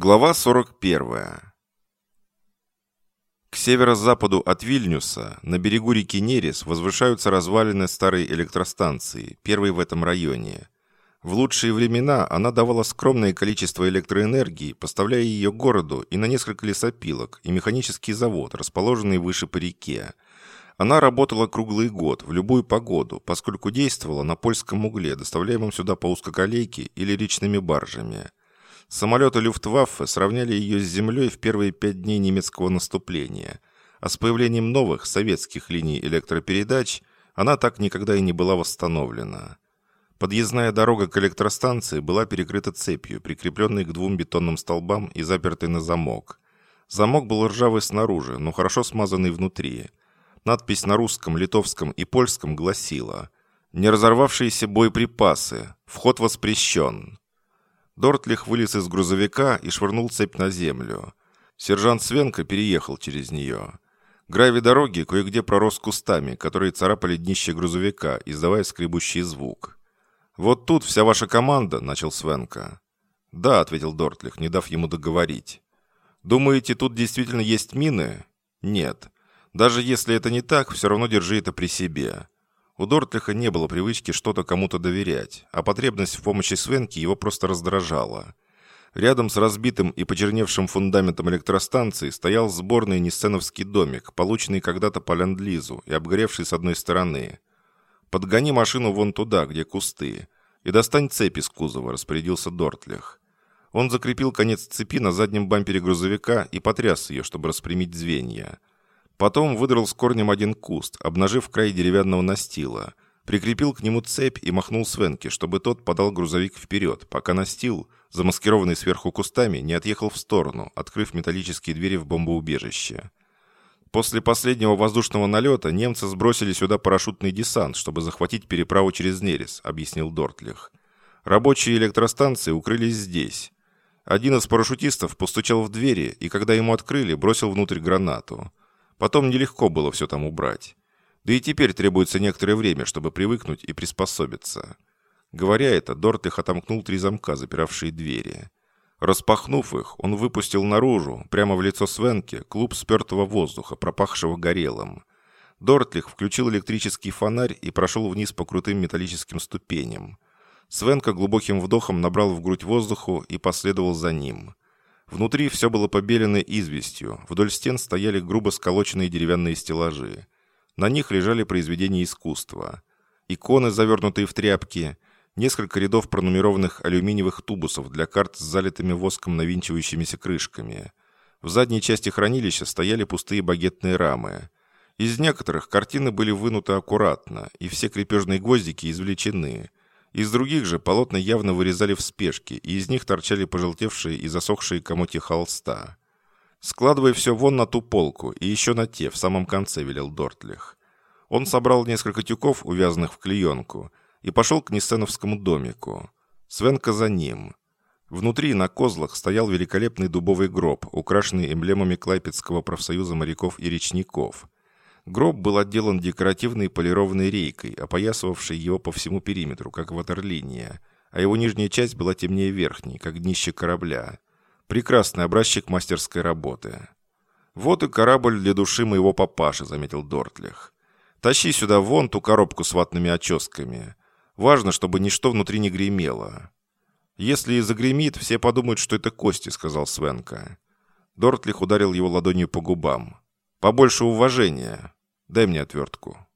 Глава 41. К северо-западу от Вильнюса, на берегу реки Нерес, возвышаются развалины старой электростанции, первой в этом районе. В лучшие времена она давала скромное количество электроэнергии, поставляя ее городу и на несколько лесопилок, и механический завод, расположенный выше по реке. Она работала круглый год, в любую погоду, поскольку действовала на польском угле, доставляемом сюда по узкоколейке или речными баржами – Самолеты Люфтваффе сравняли ее с землей в первые пять дней немецкого наступления, а с появлением новых советских линий электропередач она так никогда и не была восстановлена. Подъездная дорога к электростанции была перекрыта цепью, прикрепленной к двум бетонным столбам и запертой на замок. Замок был ржавый снаружи, но хорошо смазанный внутри. Надпись на русском, литовском и польском гласила «Не разорвавшиеся боеприпасы. Вход воспрещен». Дортлих вылез из грузовика и швырнул цепь на землю. Сержант Свенко переехал через нее. Гравий дороги кое-где пророс кустами, которые царапали днище грузовика, издавая скребущий звук. «Вот тут вся ваша команда», — начал Свенко. «Да», — ответил Дортлих, не дав ему договорить. «Думаете, тут действительно есть мины?» «Нет. Даже если это не так, все равно держи это при себе. У Дортлиха не было привычки что-то кому-то доверять, а потребность в помощи Свенки его просто раздражала. Рядом с разбитым и почерневшим фундаментом электростанции стоял сборный ниссеновский домик, полученный когда-то по ленд-лизу и обгоревший с одной стороны. «Подгони машину вон туда, где кусты, и достань цепь из кузова», — распорядился Дортлих. Он закрепил конец цепи на заднем бампере грузовика и потряс ее, чтобы распрямить звенья. Потом выдрал с корнем один куст, обнажив край деревянного настила. Прикрепил к нему цепь и махнул Свенке, чтобы тот подал грузовик вперед, пока настил, замаскированный сверху кустами, не отъехал в сторону, открыв металлические двери в бомбоубежище. После последнего воздушного налета немцы сбросили сюда парашютный десант, чтобы захватить переправу через Нерес, объяснил Дортлих. Рабочие электростанции укрылись здесь. Один из парашютистов постучал в двери, и когда ему открыли, бросил внутрь гранату. Потом нелегко было все там убрать. Да и теперь требуется некоторое время, чтобы привыкнуть и приспособиться. Говоря это, Дортлих отомкнул три замка, запиравшие двери. Распахнув их, он выпустил наружу, прямо в лицо Свенке, клуб спертого воздуха, пропахшего горелым. Дортлих включил электрический фонарь и прошел вниз по крутым металлическим ступеням. Свенка глубоким вдохом набрал в грудь воздуху и последовал за ним. Внутри все было побелено известью, вдоль стен стояли грубо сколоченные деревянные стеллажи. На них лежали произведения искусства. Иконы, завернутые в тряпки, несколько рядов пронумерованных алюминиевых тубусов для карт с залитыми воском навинчивающимися крышками. В задней части хранилища стояли пустые багетные рамы. Из некоторых картины были вынуты аккуратно, и все крепежные гвоздики извлечены – из других же полотна явно вырезали в спешке, и из них торчали пожелтевшие и засохшие комотья холста. «Складывай все вон на ту полку, и еще на те, в самом конце», — велел Дортлих. Он собрал несколько тюков, увязанных в клеенку, и пошел к Ниссеновскому домику. Свенка за ним. Внутри на козлах стоял великолепный дубовый гроб, украшенный эмблемами Клайпецкого профсоюза моряков и речников — Гроб был отделан декоративной полированной рейкой, опоясывавшей его по всему периметру, как ватерлиния, а его нижняя часть была темнее верхней, как днище корабля. Прекрасный образчик мастерской работы. «Вот и корабль для души моего папаши», — заметил Дортлих. «Тащи сюда вон ту коробку с ватными оческами. Важно, чтобы ничто внутри не гремело». «Если и загремит, все подумают, что это кости», — сказал Свенка. Дортлих ударил его ладонью по губам. «Побольше уважения». Дай мне отвертку».